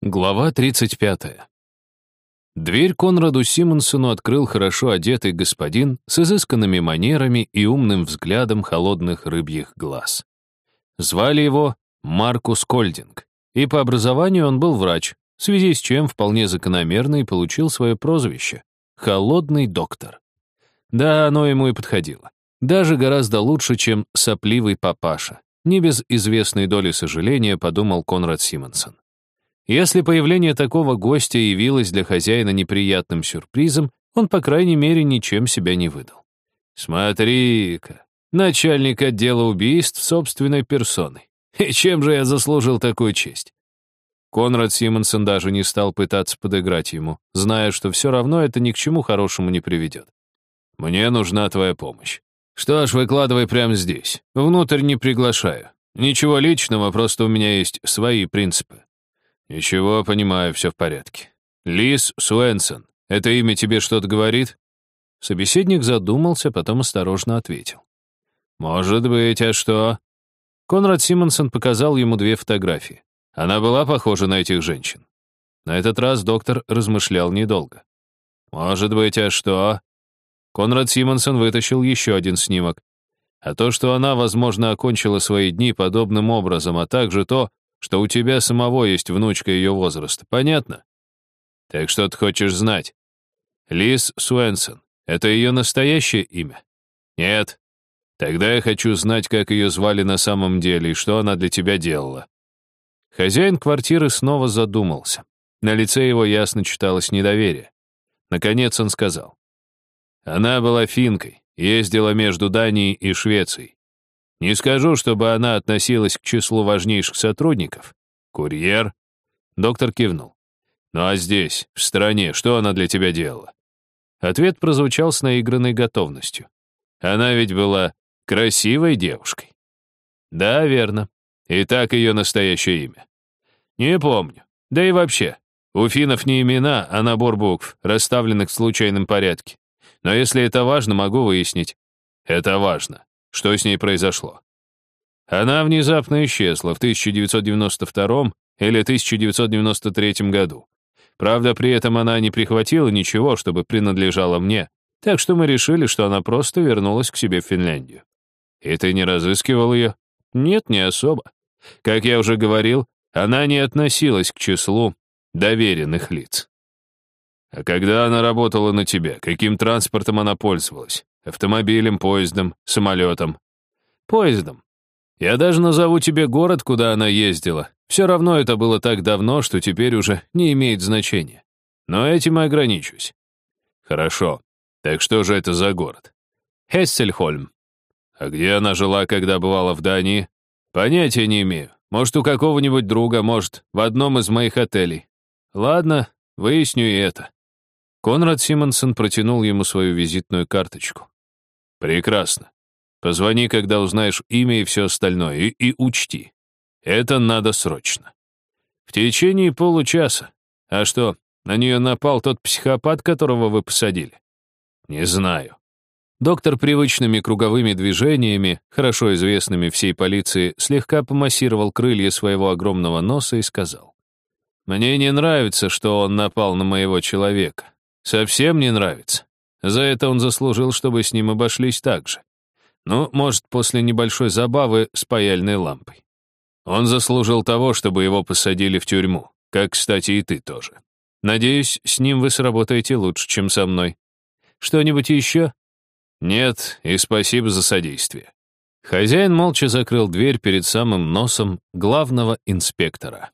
Глава 35. Дверь Конраду Симонсону открыл хорошо одетый господин с изысканными манерами и умным взглядом холодных рыбьих глаз. Звали его Маркус Кольдинг, и по образованию он был врач, в связи с чем вполне закономерно и получил свое прозвище — «Холодный доктор». Да, оно ему и подходило. Даже гораздо лучше, чем «сопливый папаша». Не без известной доли сожаления подумал Конрад Симонсон. Если появление такого гостя явилось для хозяина неприятным сюрпризом, он, по крайней мере, ничем себя не выдал. «Смотри-ка, начальник отдела убийств собственной персоной. И чем же я заслужил такую честь?» Конрад Симонсон даже не стал пытаться подыграть ему, зная, что все равно это ни к чему хорошему не приведет. «Мне нужна твоя помощь. Что ж, выкладывай прямо здесь. Внутрь не приглашаю. Ничего личного, просто у меня есть свои принципы. «Ничего, понимаю, все в порядке. Лиз Суэнсон, это имя тебе что-то говорит?» Собеседник задумался, потом осторожно ответил. «Может быть, а что?» Конрад Симонсон показал ему две фотографии. Она была похожа на этих женщин. На этот раз доктор размышлял недолго. «Может быть, а что?» Конрад Симонсон вытащил еще один снимок. А то, что она, возможно, окончила свои дни подобным образом, а также то, что у тебя самого есть внучка ее возраста. Понятно? Так что ты хочешь знать? Лиз Суэнсон. Это ее настоящее имя? Нет. Тогда я хочу знать, как ее звали на самом деле и что она для тебя делала. Хозяин квартиры снова задумался. На лице его ясно читалось недоверие. Наконец он сказал. Она была финкой, ездила между Данией и Швецией. Не скажу, чтобы она относилась к числу важнейших сотрудников. Курьер? Доктор кивнул. Ну а здесь, в стране, что она для тебя делала? Ответ прозвучал с наигранной готовностью. Она ведь была красивой девушкой. Да, верно. И так ее настоящее имя. Не помню. Да и вообще, у финнов не имена, а набор букв, расставленных в случайном порядке. Но если это важно, могу выяснить. Это важно. Что с ней произошло? Она внезапно исчезла в 1992 или 1993 году. Правда, при этом она не прихватила ничего, чтобы принадлежало мне, так что мы решили, что она просто вернулась к себе в Финляндию. И ты не разыскивал ее? Нет, не особо. Как я уже говорил, она не относилась к числу доверенных лиц. А когда она работала на тебя, каким транспортом она пользовалась? Автомобилем, поездом, самолетом. Поездом. Я даже назову тебе город, куда она ездила. Все равно это было так давно, что теперь уже не имеет значения. Но этим и ограничусь. Хорошо. Так что же это за город? Хессельхольм. А где она жила, когда бывала в Дании? Понятия не имею. Может, у какого-нибудь друга, может, в одном из моих отелей. Ладно, выясню и это. Конрад Симонсон протянул ему свою визитную карточку. «Прекрасно. Позвони, когда узнаешь имя и все остальное, и, и учти. Это надо срочно. В течение получаса. А что, на нее напал тот психопат, которого вы посадили? Не знаю. Доктор привычными круговыми движениями, хорошо известными всей полиции, слегка помассировал крылья своего огромного носа и сказал. «Мне не нравится, что он напал на моего человека. Совсем не нравится. За это он заслужил, чтобы с ним обошлись так же. Ну, может, после небольшой забавы с паяльной лампой. Он заслужил того, чтобы его посадили в тюрьму, как, кстати, и ты тоже. Надеюсь, с ним вы сработаете лучше, чем со мной. Что-нибудь еще? Нет, и спасибо за содействие. Хозяин молча закрыл дверь перед самым носом главного инспектора.